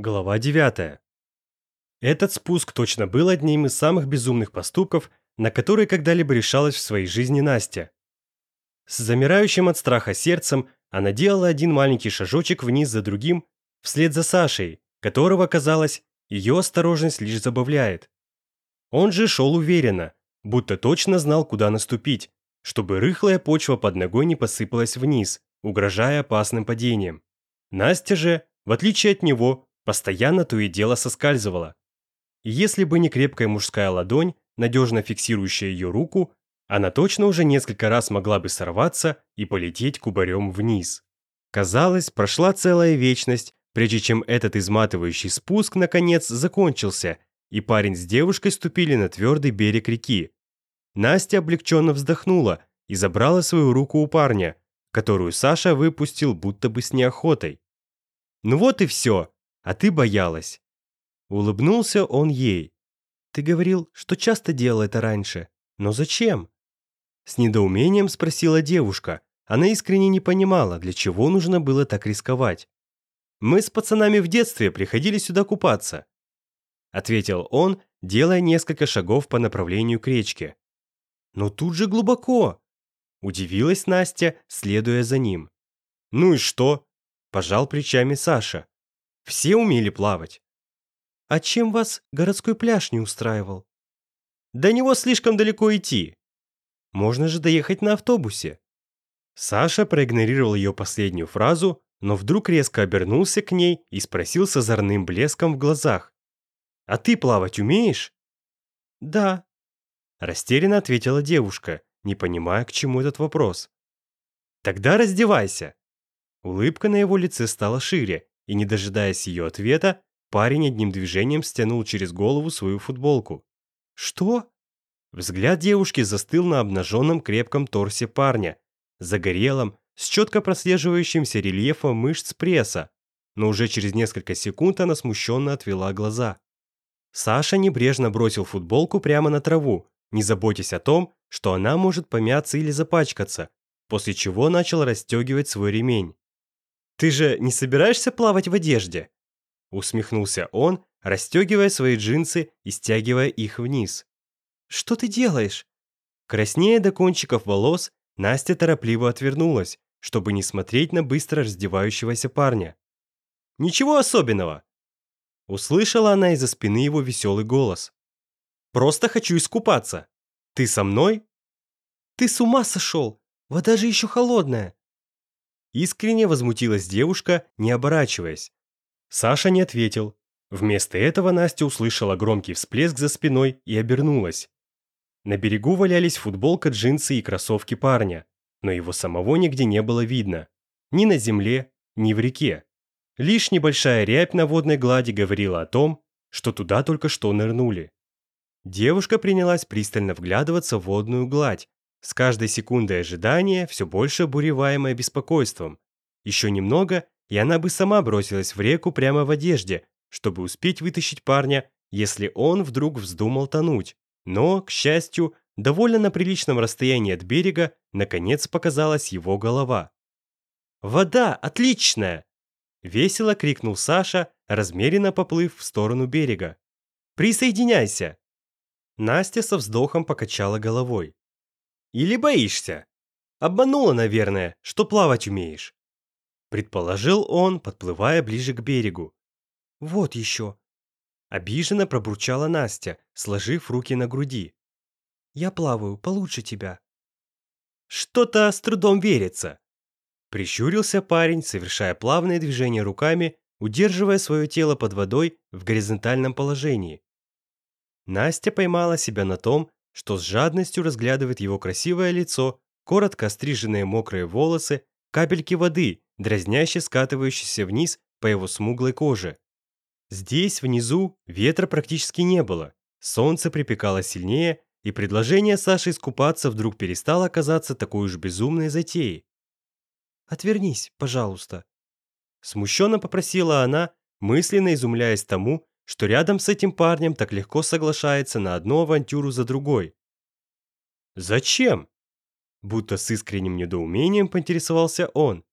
Глава 9. Этот спуск точно был одним из самых безумных поступков, на которые когда-либо решалась в своей жизни Настя. С замирающим от страха сердцем она делала один маленький шажочек вниз за другим, вслед за Сашей, которого, казалось, ее осторожность лишь забавляет. Он же шел уверенно, будто точно знал, куда наступить, чтобы рыхлая почва под ногой не посыпалась вниз, угрожая опасным падением. Настя же, в отличие от него, постоянно то и дело соскальзывала. Если бы не крепкая мужская ладонь, надежно фиксирующая ее руку, она точно уже несколько раз могла бы сорваться и полететь кубарем вниз. Казалось, прошла целая вечность, прежде чем этот изматывающий спуск наконец закончился, и парень с девушкой ступили на твердый берег реки. Настя облегченно вздохнула и забрала свою руку у парня, которую Саша выпустил будто бы с неохотой. «Ну вот и все», а ты боялась». Улыбнулся он ей. «Ты говорил, что часто делал это раньше. Но зачем?» С недоумением спросила девушка. Она искренне не понимала, для чего нужно было так рисковать. «Мы с пацанами в детстве приходили сюда купаться», ответил он, делая несколько шагов по направлению к речке. «Но тут же глубоко!» Удивилась Настя, следуя за ним. «Ну и что?» – пожал плечами Саша. Все умели плавать. А чем вас городской пляж не устраивал? До него слишком далеко идти. Можно же доехать на автобусе. Саша проигнорировал ее последнюю фразу, но вдруг резко обернулся к ней и спросил с озорным блеском в глазах. «А ты плавать умеешь?» «Да», – растерянно ответила девушка, не понимая, к чему этот вопрос. «Тогда раздевайся!» Улыбка на его лице стала шире, и, не дожидаясь ее ответа, парень одним движением стянул через голову свою футболку. «Что?» Взгляд девушки застыл на обнаженном крепком торсе парня, загорелом, с четко прослеживающимся рельефом мышц пресса, но уже через несколько секунд она смущенно отвела глаза. Саша небрежно бросил футболку прямо на траву, не заботясь о том, что она может помяться или запачкаться, после чего начал расстегивать свой ремень. Ты же не собираешься плавать в одежде?» Усмехнулся он, расстегивая свои джинсы и стягивая их вниз. «Что ты делаешь?» Краснея до кончиков волос, Настя торопливо отвернулась, чтобы не смотреть на быстро раздевающегося парня. «Ничего особенного!» Услышала она из-за спины его веселый голос. «Просто хочу искупаться. Ты со мной?» «Ты с ума сошел! Вода же еще холодная!» Искренне возмутилась девушка, не оборачиваясь. Саша не ответил. Вместо этого Настя услышала громкий всплеск за спиной и обернулась. На берегу валялись футболка, джинсы и кроссовки парня, но его самого нигде не было видно. Ни на земле, ни в реке. Лишь небольшая рябь на водной глади говорила о том, что туда только что нырнули. Девушка принялась пристально вглядываться в водную гладь, с каждой секундой ожидания все больше буреваемое беспокойством. Еще немного, и она бы сама бросилась в реку прямо в одежде, чтобы успеть вытащить парня, если он вдруг вздумал тонуть. Но, к счастью, довольно на приличном расстоянии от берега, наконец показалась его голова. «Вода отличная!» — весело крикнул Саша, размеренно поплыв в сторону берега. «Присоединяйся!» Настя со вздохом покачала головой. Или боишься? Обманула, наверное, что плавать умеешь. Предположил он, подплывая ближе к берегу. Вот еще. Обиженно пробурчала Настя, сложив руки на груди. Я плаваю получше тебя. Что-то с трудом верится. Прищурился парень, совершая плавные движения руками, удерживая свое тело под водой в горизонтальном положении. Настя поймала себя на том, что с жадностью разглядывает его красивое лицо, коротко стриженные мокрые волосы, капельки воды, дразняще скатывающиеся вниз по его смуглой коже. Здесь, внизу, ветра практически не было, солнце припекало сильнее, и предложение Саши искупаться вдруг перестало казаться такой уж безумной затеей. «Отвернись, пожалуйста», Смущенно попросила она, мысленно изумляясь тому, что рядом с этим парнем так легко соглашается на одну авантюру за другой. «Зачем?» Будто с искренним недоумением поинтересовался он.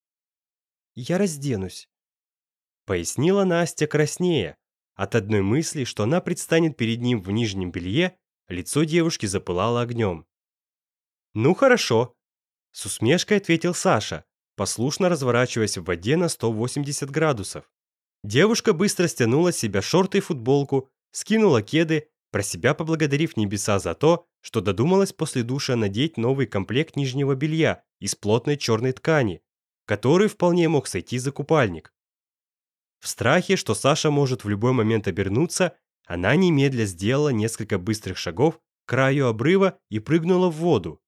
«Я разденусь», — пояснила Настя краснее. От одной мысли, что она предстанет перед ним в нижнем белье, лицо девушки запылало огнем. «Ну хорошо», — с усмешкой ответил Саша, послушно разворачиваясь в воде на 180 градусов. Девушка быстро стянула с себя шорты и футболку, скинула кеды, про себя поблагодарив небеса за то, что додумалась после душа надеть новый комплект нижнего белья из плотной черной ткани, который вполне мог сойти за купальник. В страхе, что Саша может в любой момент обернуться, она немедля сделала несколько быстрых шагов к краю обрыва и прыгнула в воду.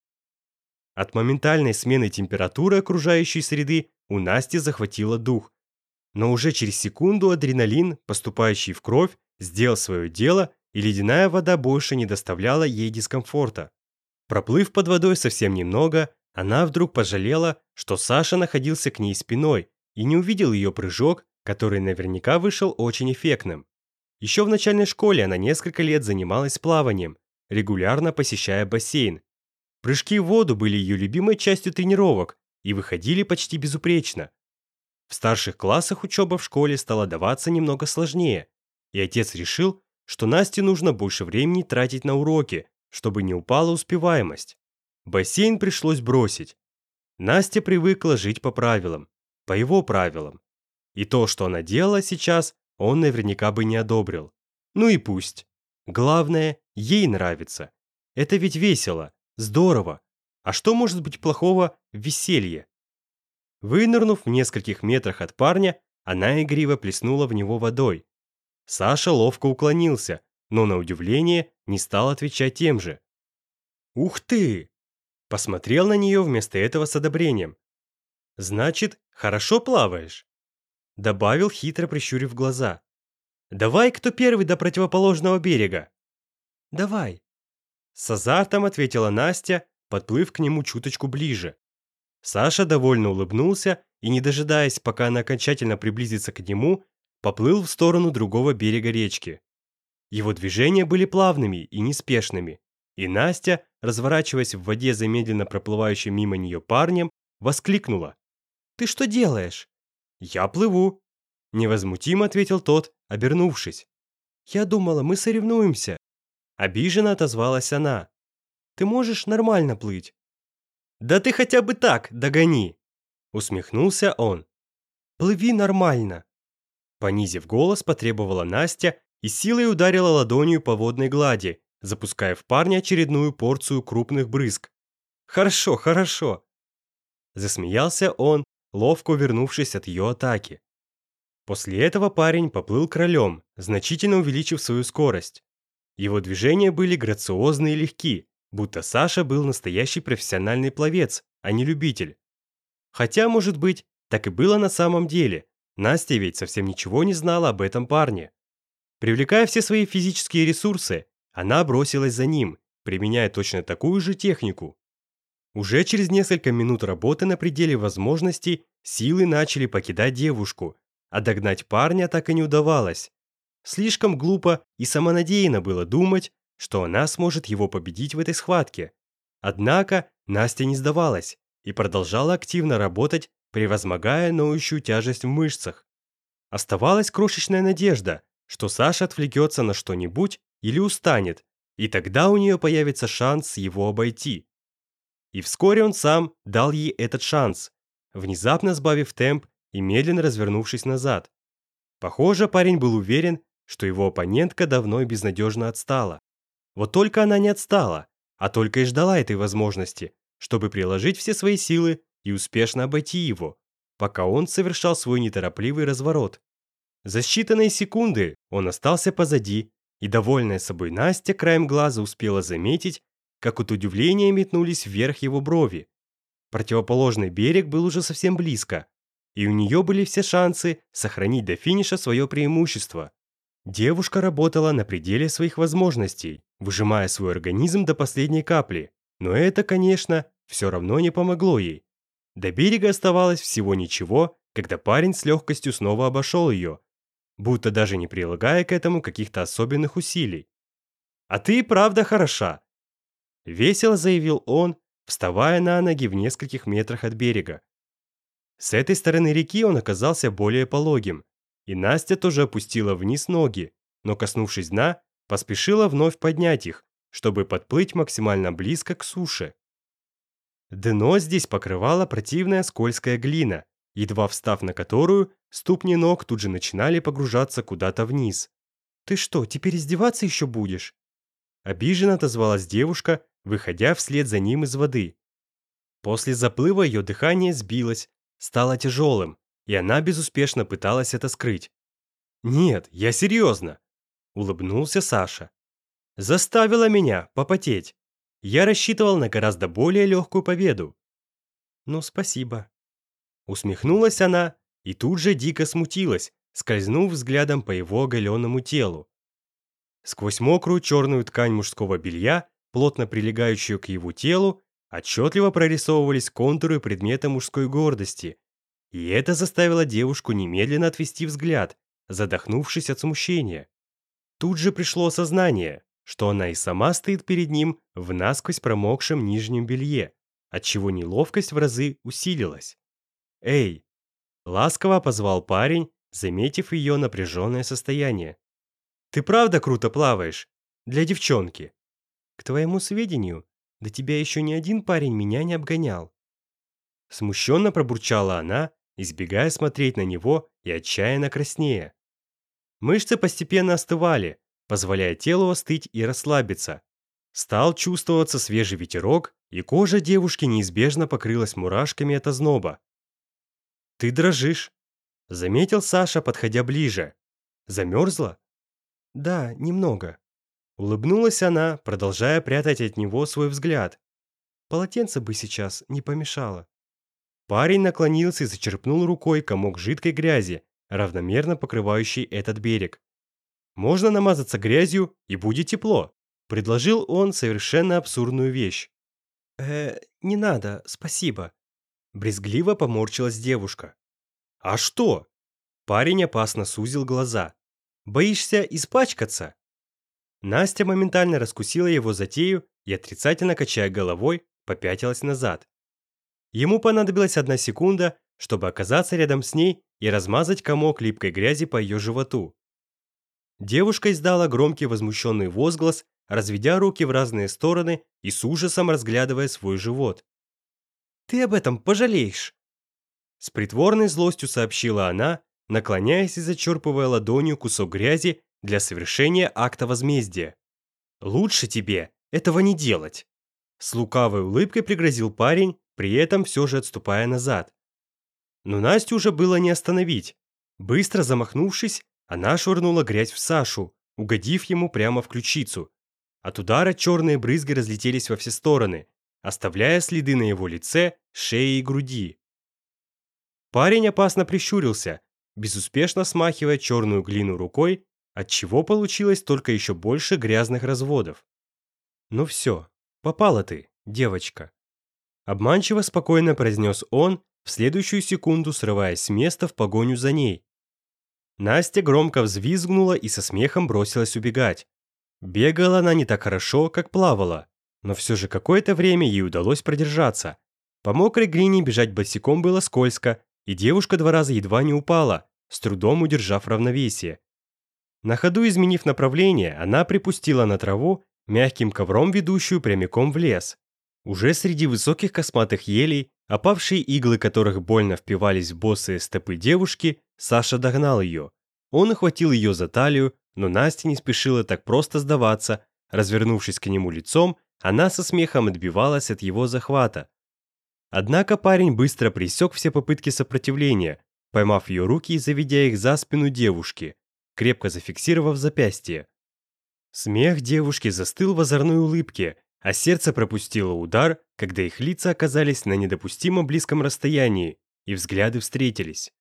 От моментальной смены температуры окружающей среды у Насти захватило дух, но уже через секунду адреналин, поступающий в кровь, сделал свое дело, и ледяная вода больше не доставляла ей дискомфорта. Проплыв под водой совсем немного, она вдруг пожалела, что Саша находился к ней спиной и не увидел ее прыжок, который наверняка вышел очень эффектным. Еще в начальной школе она несколько лет занималась плаванием, регулярно посещая бассейн. Прыжки в воду были ее любимой частью тренировок и выходили почти безупречно. В старших классах учеба в школе стала даваться немного сложнее, и отец решил, что Насте нужно больше времени тратить на уроки, чтобы не упала успеваемость. Бассейн пришлось бросить. Настя привыкла жить по правилам, по его правилам. И то, что она делала сейчас, он наверняка бы не одобрил. Ну и пусть. Главное, ей нравится. Это ведь весело, здорово. А что может быть плохого в веселье? Вынырнув в нескольких метрах от парня, она игриво плеснула в него водой. Саша ловко уклонился, но на удивление не стал отвечать тем же. «Ух ты!» Посмотрел на нее вместо этого с одобрением. «Значит, хорошо плаваешь?» Добавил, хитро прищурив глаза. «Давай, кто первый до противоположного берега!» «Давай!» С азартом ответила Настя, подплыв к нему чуточку ближе. Саша довольно улыбнулся и, не дожидаясь, пока она окончательно приблизится к нему, поплыл в сторону другого берега речки. Его движения были плавными и неспешными, и Настя, разворачиваясь в воде за медленно проплывающим мимо нее парнем, воскликнула. «Ты что делаешь?» «Я плыву», — невозмутимо ответил тот, обернувшись. «Я думала, мы соревнуемся». Обиженно отозвалась она. «Ты можешь нормально плыть?» Да ты хотя бы так догони!» Усмехнулся он. «Плыви нормально!» Понизив голос, потребовала Настя и силой ударила ладонью по водной глади, запуская в парня очередную порцию крупных брызг. «Хорошо, хорошо!» Засмеялся он, ловко вернувшись от ее атаки. После этого парень поплыл королем, значительно увеличив свою скорость. Его движения были грациозны и легкие будто Саша был настоящий профессиональный пловец, а не любитель. Хотя, может быть, так и было на самом деле. Настя ведь совсем ничего не знала об этом парне. Привлекая все свои физические ресурсы, она бросилась за ним, применяя точно такую же технику. Уже через несколько минут работы на пределе возможностей силы начали покидать девушку, а догнать парня так и не удавалось. Слишком глупо и самонадеянно было думать, что она сможет его победить в этой схватке. Однако Настя не сдавалась и продолжала активно работать, превозмогая ноющую тяжесть в мышцах. Оставалась крошечная надежда, что Саша отвлекется на что-нибудь или устанет, и тогда у нее появится шанс его обойти. И вскоре он сам дал ей этот шанс, внезапно сбавив темп и медленно развернувшись назад. Похоже, парень был уверен, что его оппонентка давно и безнадежно отстала. Вот только она не отстала, а только и ждала этой возможности, чтобы приложить все свои силы и успешно обойти его, пока он совершал свой неторопливый разворот. За считанные секунды он остался позади, и, довольная собой Настя, краем глаза успела заметить, как от удивления метнулись вверх его брови. Противоположный берег был уже совсем близко, и у нее были все шансы сохранить до финиша свое преимущество. Девушка работала на пределе своих возможностей, выжимая свой организм до последней капли, но это, конечно, все равно не помогло ей. До берега оставалось всего ничего, когда парень с легкостью снова обошел ее, будто даже не прилагая к этому каких-то особенных усилий. «А ты и правда хороша!» Весело заявил он, вставая на ноги в нескольких метрах от берега. С этой стороны реки он оказался более пологим, и Настя тоже опустила вниз ноги, но, коснувшись дна, поспешила вновь поднять их, чтобы подплыть максимально близко к суше. Дно здесь покрывала противная скользкая глина, едва встав на которую, ступни ног тут же начинали погружаться куда-то вниз. «Ты что, теперь издеваться еще будешь?» Обиженно отозвалась девушка, выходя вслед за ним из воды. После заплыва ее дыхание сбилось, стало тяжелым, и она безуспешно пыталась это скрыть. «Нет, я серьезно!» – улыбнулся Саша. «Заставила меня попотеть. Я рассчитывал на гораздо более легкую победу». «Ну, спасибо». Усмехнулась она и тут же дико смутилась, скользнув взглядом по его оголенному телу. Сквозь мокрую черную ткань мужского белья, плотно прилегающую к его телу, отчетливо прорисовывались контуры предмета мужской гордости, и это заставило девушку немедленно отвести взгляд, задохнувшись от смущения. Тут же пришло осознание, что она и сама стоит перед ним в насквозь промокшем нижнем белье, отчего неловкость в разы усилилась. «Эй!» — ласково позвал парень, заметив ее напряженное состояние. «Ты правда круто плаваешь? Для девчонки!» «К твоему сведению, до тебя еще ни один парень меня не обгонял». Смущенно пробурчала она, избегая смотреть на него и отчаянно краснея. Мышцы постепенно остывали, позволяя телу остыть и расслабиться. Стал чувствоваться свежий ветерок, и кожа девушки неизбежно покрылась мурашками от озноба. «Ты дрожишь», — заметил Саша, подходя ближе. «Замерзла?» «Да, немного». Улыбнулась она, продолжая прятать от него свой взгляд. «Полотенце бы сейчас не помешало». Парень наклонился и зачерпнул рукой комок жидкой грязи, равномерно покрывающий этот берег. «Можно намазаться грязью, и будет тепло», – предложил он совершенно абсурдную вещь. «Э, не надо, спасибо», – брезгливо поморщилась девушка. «А что?» Парень опасно сузил глаза. «Боишься испачкаться?» Настя моментально раскусила его затею и, отрицательно качая головой, попятилась назад. Ему понадобилась одна секунда, чтобы оказаться рядом с ней и размазать комок липкой грязи по ее животу. Девушка издала громкий возмущенный возглас, разведя руки в разные стороны и с ужасом разглядывая свой живот. «Ты об этом пожалеешь!» С притворной злостью сообщила она, наклоняясь и зачерпывая ладонью кусок грязи для совершения акта возмездия. «Лучше тебе этого не делать!» С лукавой улыбкой пригрозил парень, при этом все же отступая назад. Но Настю уже было не остановить. Быстро замахнувшись, она швырнула грязь в Сашу, угодив ему прямо в ключицу. От удара черные брызги разлетелись во все стороны, оставляя следы на его лице, шее и груди. Парень опасно прищурился, безуспешно смахивая черную глину рукой, отчего получилось только еще больше грязных разводов. «Ну все, попала ты, девочка», Обманчиво спокойно произнес он, в следующую секунду срываясь с места в погоню за ней. Настя громко взвизгнула и со смехом бросилась убегать. Бегала она не так хорошо, как плавала, но все же какое-то время ей удалось продержаться. По мокрой глине бежать босиком было скользко, и девушка два раза едва не упала, с трудом удержав равновесие. На ходу изменив направление, она припустила на траву, мягким ковром ведущую прямиком в лес. Уже среди высоких косматых елей, опавшие иглы которых больно впивались в босые стопы девушки, Саша догнал ее. Он охватил ее за талию, но Настя не спешила так просто сдаваться. Развернувшись к нему лицом, она со смехом отбивалась от его захвата. Однако парень быстро пресек все попытки сопротивления, поймав ее руки и заведя их за спину девушки, крепко зафиксировав запястье. Смех девушки застыл в озорной улыбке, а сердце пропустило удар, когда их лица оказались на недопустимо близком расстоянии, и взгляды встретились.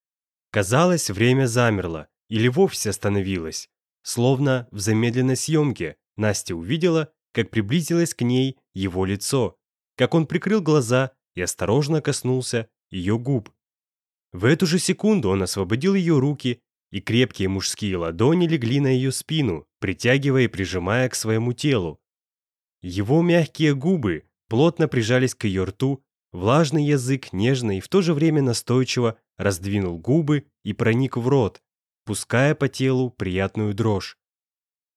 Казалось, время замерло или вовсе остановилось. Словно в замедленной съемке Настя увидела, как приблизилось к ней его лицо, как он прикрыл глаза и осторожно коснулся ее губ. В эту же секунду он освободил ее руки, и крепкие мужские ладони легли на ее спину, притягивая и прижимая к своему телу, его мягкие губы плотно прижались к ее рту, влажный язык нежно и в то же время настойчиво раздвинул губы и проник в рот, пуская по телу приятную дрожь.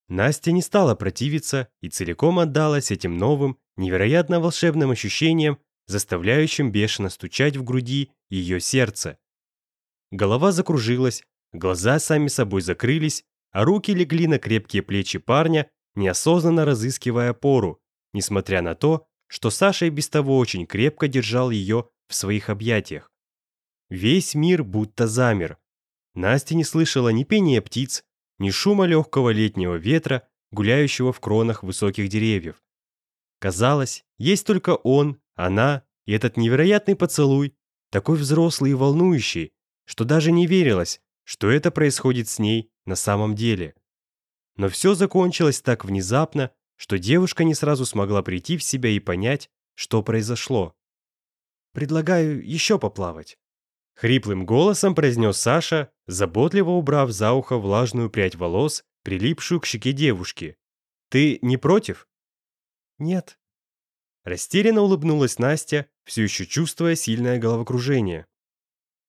Настя не стала противиться и целиком отдалась этим новым, невероятно волшебным ощущениям, заставляющим бешено стучать в груди ее сердце. Голова закружилась, глаза сами собой закрылись, а руки легли на крепкие плечи парня, неосознанно разыскивая опору, несмотря на то, что Саша и без того очень крепко держал ее в своих объятиях. Весь мир будто замер. Настя не слышала ни пения птиц, ни шума легкого летнего ветра, гуляющего в кронах высоких деревьев. Казалось, есть только он, она и этот невероятный поцелуй, такой взрослый и волнующий, что даже не верилось, что это происходит с ней на самом деле. Но все закончилось так внезапно, что девушка не сразу смогла прийти в себя и понять, что произошло. «Предлагаю еще поплавать», — хриплым голосом произнес Саша, заботливо убрав за ухо влажную прядь волос, прилипшую к щеке девушки. «Ты не против?» «Нет». Растерянно улыбнулась Настя, все еще чувствуя сильное головокружение.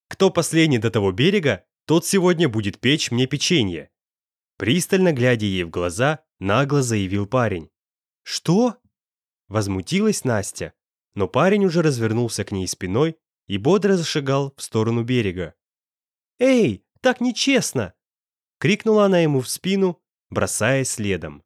«Кто последний до того берега, тот сегодня будет печь мне печенье, пристально глядя ей в глаза, нагло заявил парень. «Что?» Возмутилась Настя, но парень уже развернулся к ней спиной и бодро зашагал в сторону берега. «Эй, так нечестно!» — крикнула она ему в спину, бросаясь следом.